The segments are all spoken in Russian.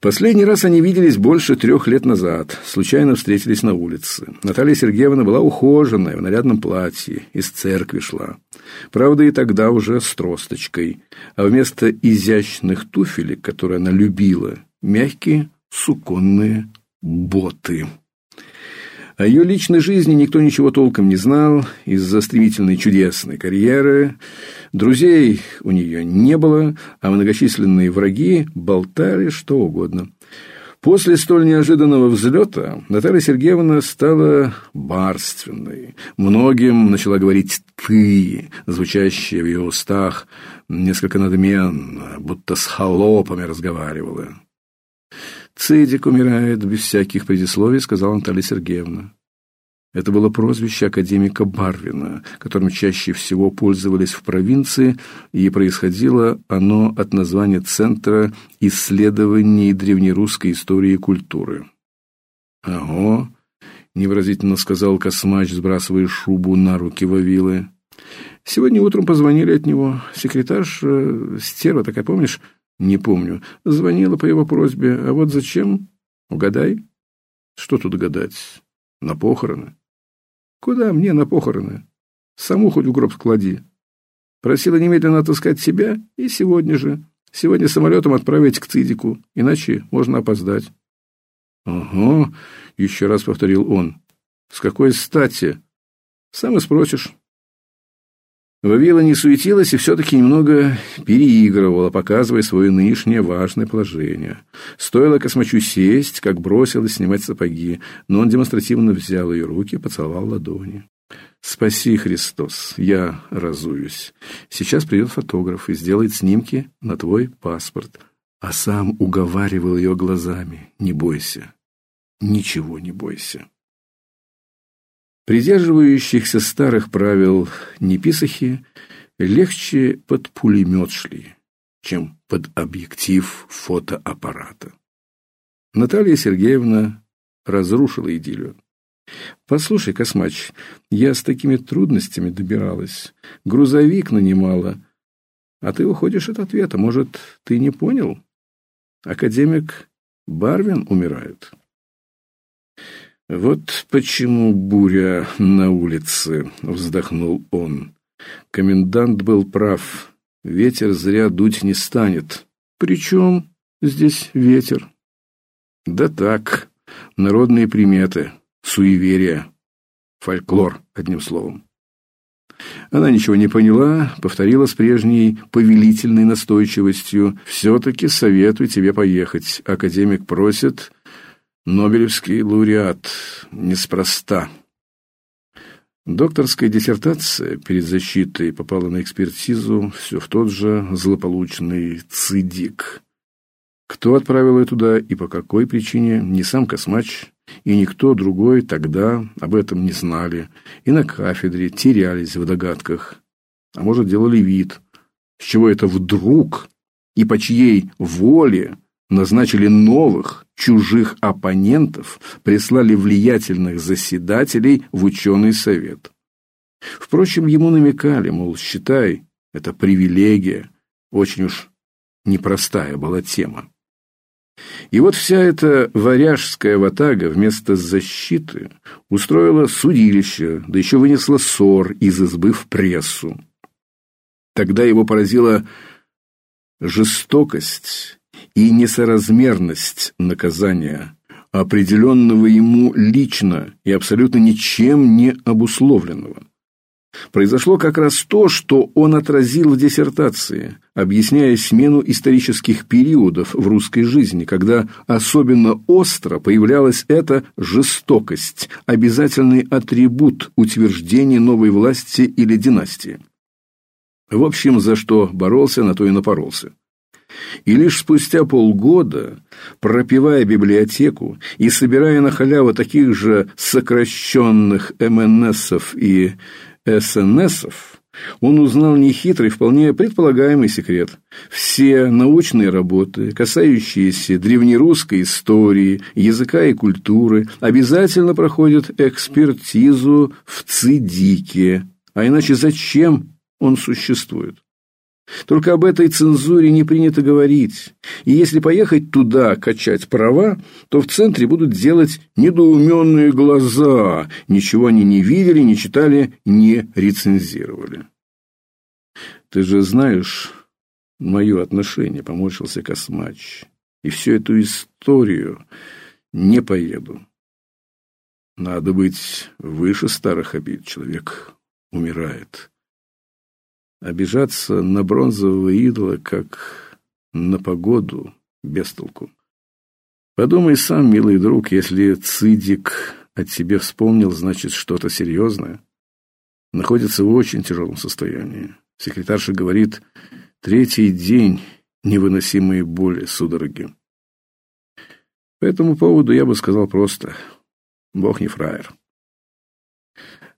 Последний раз они виделись больше трех лет назад, случайно встретились на улице. Наталья Сергеевна была ухоженная, в нарядном платье, из церкви шла. Правда, и тогда уже с тросточкой, а вместо изящных туфелек, которые она любила, мягкие суконные боты. О ее личной жизни никто ничего толком не знал из-за стремительной чудесной карьеры. Друзей у нее не было, а многочисленные враги болтали что угодно. После столь неожиданного взлета Наталья Сергеевна стала барственной. Многим начала говорить «ты», звучащее в ее устах несколько надменно, будто с холопами разговаривала. «Цидик умирает без всяких предисловий», — сказала Наталья Сергеевна. Это было прозвище академика Барвина, которым чаще всего пользовались в провинции, и происходило оно от названия Центра исследований древнерусской истории и культуры. «Ого!» — невыразительно сказал Космач, сбрасывая шубу на руки Вавилы. «Сегодня утром позвонили от него. Секретарша, стерва такая, помнишь, не помню. Звонила по его просьбе. А вот зачем? Угадай. Что тут гадать? На похороны. Куда мне на похороны? Саму хоть в гроб склади. Просила немедленно отыскать себя и сегодня же. Сегодня самолетом отправить к Цидику, иначе можно опоздать. Ага, еще раз повторил он. С какой стати? Сам и спросишь. Вавила не суетилась и все-таки немного переигрывала, показывая свое нынешнее важное положение. Стоило космочу сесть, как бросилась снимать сапоги, но он демонстративно взял ее руки, поцеловал ладони. «Спаси, Христос, я разуюсь. Сейчас придет фотограф и сделает снимки на твой паспорт». А сам уговаривал ее глазами. «Не бойся, ничего не бойся». Придерживающихся старых правил неписахи легче под пулемет шли, чем под объектив фотоаппарата. Наталья Сергеевна разрушила идиллию. «Послушай, Космач, я с такими трудностями добиралась, грузовик нанимала, а ты уходишь от ответа. Может, ты не понял? Академик Барвин умирает». «Вот почему буря на улице», — вздохнул он. Комендант был прав. Ветер зря дуть не станет. Причем здесь ветер? Да так, народные приметы, суеверия, фольклор, одним словом. Она ничего не поняла, повторила с прежней повелительной настойчивостью. «Все-таки советую тебе поехать. Академик просит, Нобелевский лауреат неспроста. Докторская диссертация перед защитой попала на экспертизу все в тот же злополучный ЦИДИК. Кто отправил ее туда и по какой причине, ни сам Космач и никто другой тогда об этом не знали и на кафедре терялись в догадках. А может, делали вид, с чего это вдруг и по чьей воле назначили новых, чужих оппонентов, прислали влиятельных заседателей в ученый совет. Впрочем, ему намекали, мол, считай, это привилегия, очень уж непростая была тема. И вот вся эта варяжская ватага вместо защиты устроила судилище, да еще вынесла ссор из избы в прессу. Тогда его поразила жестокость и несоразмерность наказания, определенного ему лично и абсолютно ничем не обусловленного. Произошло как раз то, что он отразил в диссертации, объясняя смену исторических периодов в русской жизни, когда особенно остро появлялась эта жестокость, обязательный атрибут утверждения новой власти или династии. В общем, за что боролся, на то и напоролся. И лишь спустя полгода, пропивая библиотеку и собирая на халяву таких же сокращенных МНСов и СНСов, он узнал нехитрый, вполне предполагаемый секрет. Все научные работы, касающиеся древнерусской истории, языка и культуры, обязательно проходят экспертизу в ЦИДИКе. А иначе зачем он существует? Только об этой цензуре не принято говорить. И если поехать туда качать права, то в центре будут делать недоуменные глаза. Ничего они не видели, не читали, не рецензировали. Ты же знаешь мое отношение, поморщился Космач. И всю эту историю не поеду. Надо быть выше старых обид. Человек умирает. Обижаться на бронзового идола, как на погоду, без толку. Подумай сам, милый друг, если Цидик о тебе вспомнил, значит, что-то серьезное. Находится в очень тяжелом состоянии. Секретарша говорит, третий день невыносимые боли, судороги. По этому поводу я бы сказал просто, Бог не фраер.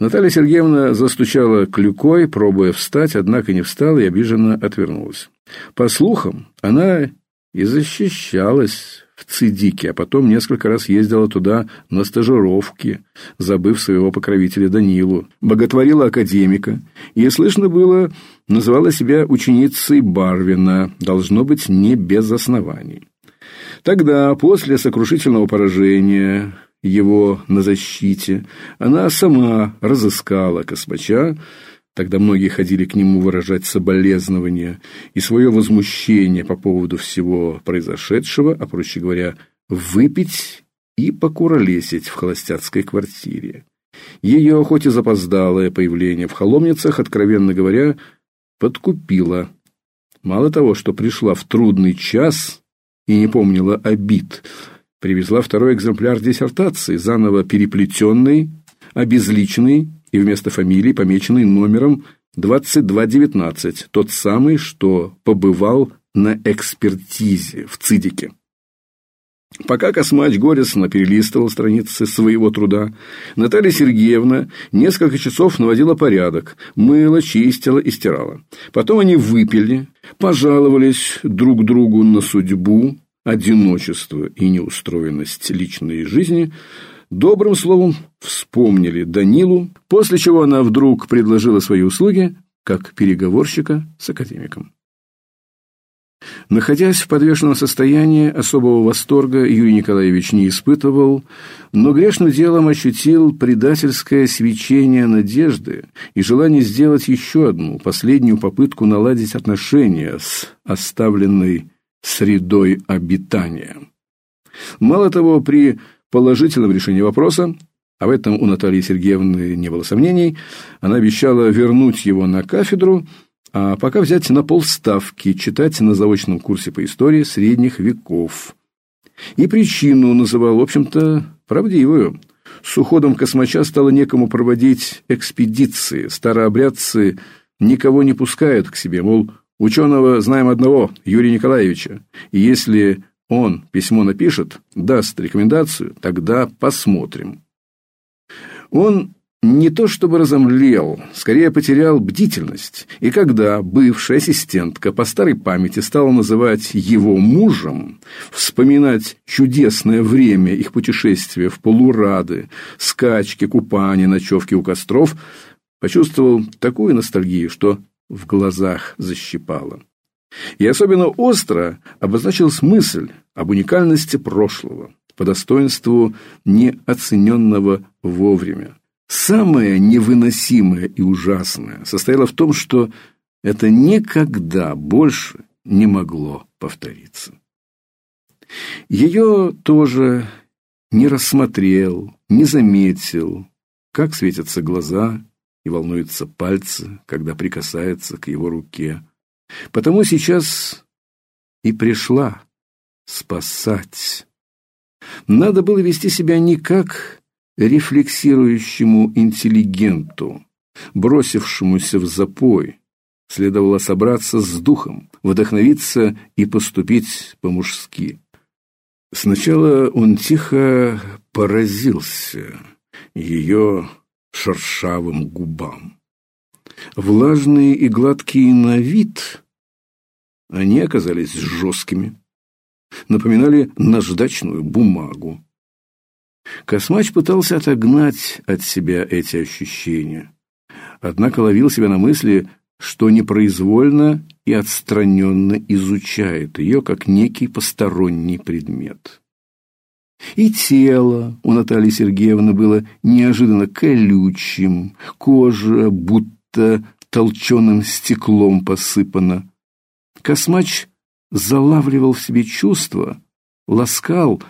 Наталья Сергеевна застучала клюкой, пробуя встать, однако не встала и обиженно отвернулась. По слухам, она и защищалась в Цидике, а потом несколько раз ездила туда на стажировки, забыв своего покровителя Данилу, боготворила академика и, слышно было, называла себя ученицей Барвина, должно быть, не без оснований. Тогда, после сокрушительного поражения, его на защите, она сама разыскала Космача, тогда многие ходили к нему выражать соболезнования и свое возмущение по поводу всего произошедшего, а проще говоря, выпить и покуролесить в холостяцкой квартире. Ее, хоть и запоздалое появление в холомницах, откровенно говоря, подкупило. Мало того, что пришла в трудный час и не помнила обид, привезла второй экземпляр диссертации, заново переплетенный, обезличенный и вместо фамилии помеченный номером 2219, тот самый, что побывал на экспертизе в ЦИДике. Пока Космач горестно перелистывал страницы своего труда, Наталья Сергеевна несколько часов наводила порядок, мыла, чистила и стирала. Потом они выпили, пожаловались друг другу на судьбу, одиночество и неустроенность личной жизни, добрым словом вспомнили Данилу, после чего она вдруг предложила свои услуги как переговорщика с академиком. Находясь в подвешенном состоянии, особого восторга Юрий Николаевич не испытывал, но грешным делом ощутил предательское свечение надежды и желание сделать еще одну, последнюю попытку наладить отношения с оставленной средой обитания. Мало того, при положительном решении вопроса, а в этом у Натальи Сергеевны не было сомнений, она обещала вернуть его на кафедру, а пока взять на полставки читать на заочном курсе по истории средних веков. И причину называл, в общем-то, правдивую. С уходом космача стало некому проводить экспедиции. Старообрядцы никого не пускают к себе, мол, Ученого знаем одного, Юрия Николаевича. И если он письмо напишет, даст рекомендацию, тогда посмотрим. Он не то чтобы разомлел, скорее потерял бдительность. И когда бывшая ассистентка по старой памяти стала называть его мужем, вспоминать чудесное время их путешествия в полурады, скачки, купания, ночевки у костров, почувствовал такую ностальгию, что в глазах защипало. И особенно остро обозначилась мысль об уникальности прошлого, по достоинству неоцененного вовремя. Самое невыносимое и ужасное состояло в том, что это никогда больше не могло повториться. Ее тоже не рассмотрел, не заметил, как светятся глаза, и волнуются пальцы, когда прикасается к его руке. Потому сейчас и пришла спасать. Надо было вести себя не как рефлексирующему интеллигенту, бросившемуся в запой. Следовало собраться с духом, вдохновиться и поступить по-мужски. Сначала он тихо поразился ее шершавым губам. Влажные и гладкие на вид, они оказались жесткими, напоминали наждачную бумагу. Космач пытался отогнать от себя эти ощущения, однако ловил себя на мысли, что непроизвольно и отстраненно изучает ее как некий посторонний предмет. И тело у Натальи Сергеевны было неожиданно колючим, кожа будто толченым стеклом посыпана. Космач залавливал в себе чувства, ласкал,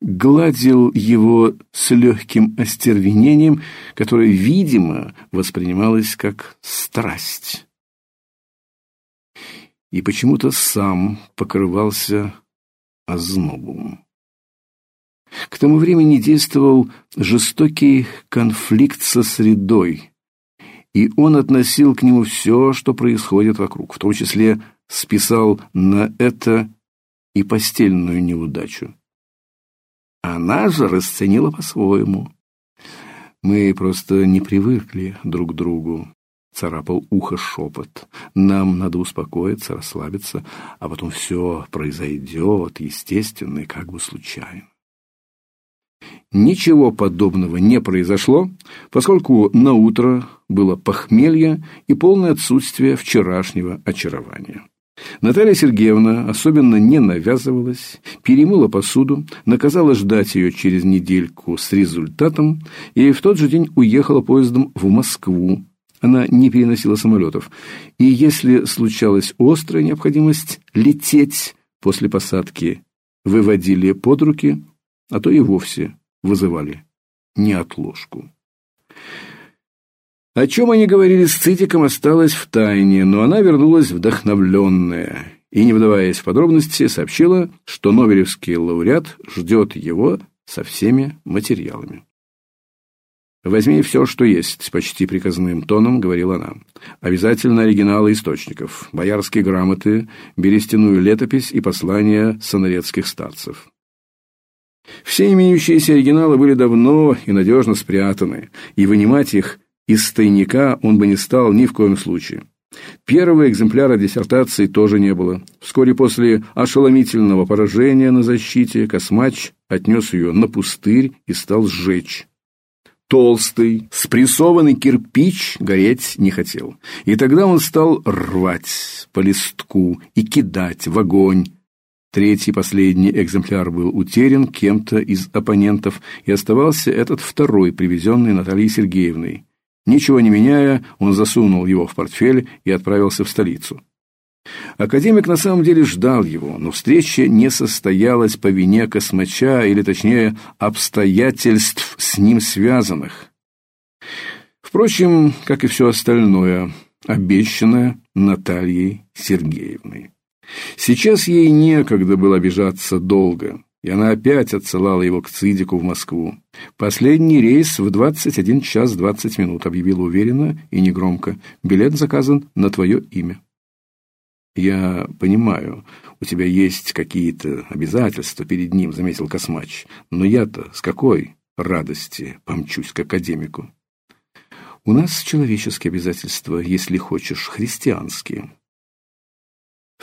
гладил его с легким остервенением, которое, видимо, воспринималось как страсть. И почему-то сам покрывался ознобом. К тому времени действовал жестокий конфликт со средой, и он относил к нему все, что происходит вокруг, в том числе списал на это и постельную неудачу. Она же расценила по-своему. Мы просто не привыкли друг к другу. Царапал ухо шепот. Нам надо успокоиться, расслабиться, а потом все произойдет естественно и как бы случайно. Ничего подобного не произошло, поскольку на утро было похмелье и полное отсутствие вчерашнего очарования. Наталья Сергеевна особенно не навязывалась, перемыла посуду, наказала ждать ее через недельку с результатом и в тот же день уехала поездом в Москву. Она не переносила самолетов. И если случалась острая необходимость лететь после посадки, выводили под руки, а то и вовсе вызывали неотложку. О чем они говорили с Цитиком, осталось в тайне, но она вернулась вдохновленная и, не вдаваясь в подробности, сообщила, что Нобелевский лауреат ждет его со всеми материалами. «Возьми все, что есть», — почти приказным тоном говорила она. «Обязательно оригиналы источников, боярские грамоты, берестяную летопись и послания сонарецких старцев». Все имеющиеся оригиналы были давно и надежно спрятаны, и вынимать их из тайника он бы не стал ни в коем случае. Первого экземпляра диссертации тоже не было. Вскоре после ошеломительного поражения на защите Космач отнес ее на пустырь и стал сжечь. Толстый, спрессованный кирпич гореть не хотел. И тогда он стал рвать по листку и кидать в огонь. Третий, последний экземпляр был утерян кем-то из оппонентов, и оставался этот второй, привезенный Натальей Сергеевной. Ничего не меняя, он засунул его в портфель и отправился в столицу. Академик на самом деле ждал его, но встреча не состоялась по вине космача, или точнее, обстоятельств с ним связанных. Впрочем, как и все остальное, обещанное Натальей Сергеевной. Сейчас ей некогда было обижаться долго и она опять отсылала его к Цидику в Москву. «Последний рейс в 21 час 20 минут», — объявила уверенно и негромко. «Билет заказан на твое имя». «Я понимаю, у тебя есть какие-то обязательства перед ним», — заметил Космач. «Но я-то с какой радости помчусь к академику?» «У нас человеческие обязательства, если хочешь, христианские».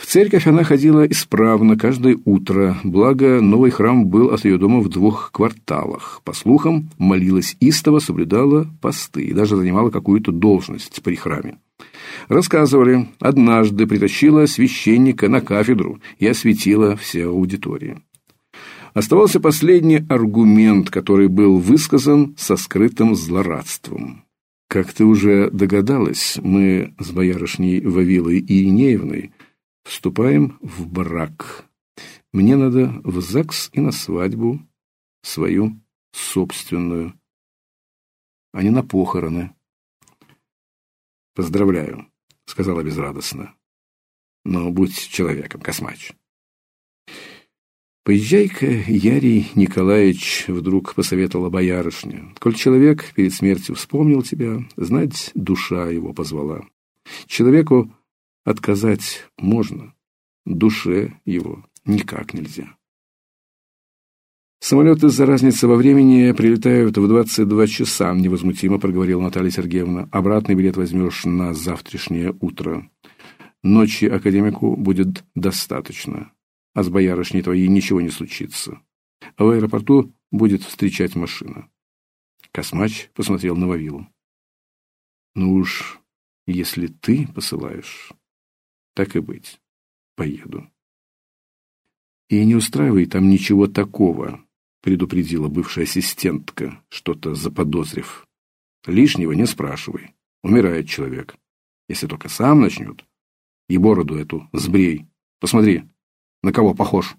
В церковь она ходила исправно каждое утро, благо новый храм был от ее дома в двух кварталах. По слухам, молилась истово, соблюдала посты и даже занимала какую-то должность при храме. Рассказывали, однажды притащила священника на кафедру и осветила все аудитории. Оставался последний аргумент, который был высказан со скрытым злорадством. Как ты уже догадалась, мы с боярышней Вавилой Иринеевной Вступаем в брак. Мне надо в ЗАГС и на свадьбу свою собственную, а не на похороны. Поздравляю, сказала безрадостно. Но будь человеком, Космач. Поезжай-ка, Ярий Николаевич, вдруг посоветовала боярышня. Коль человек перед смертью вспомнил тебя, знать, душа его позвала. Человеку Отказать можно, душе его никак нельзя. Самолеты из-за разницы во времени прилетают в 22 часа, невозмутимо проговорила Наталья Сергеевна. Обратный билет возьмешь на завтрашнее утро. Ночи академику будет достаточно, а с боярышней твоей ничего не случится. В аэропорту будет встречать машина. Космач посмотрел на Вавилу. Ну уж Если ты посылаешь, так и быть, поеду. И не устраивай там ничего такого, предупредила бывшая ассистентка, что-то заподозрив. Лишнего не спрашивай. Умирает человек. Если только сам начнет. И бороду эту сбрей. Посмотри, на кого похож.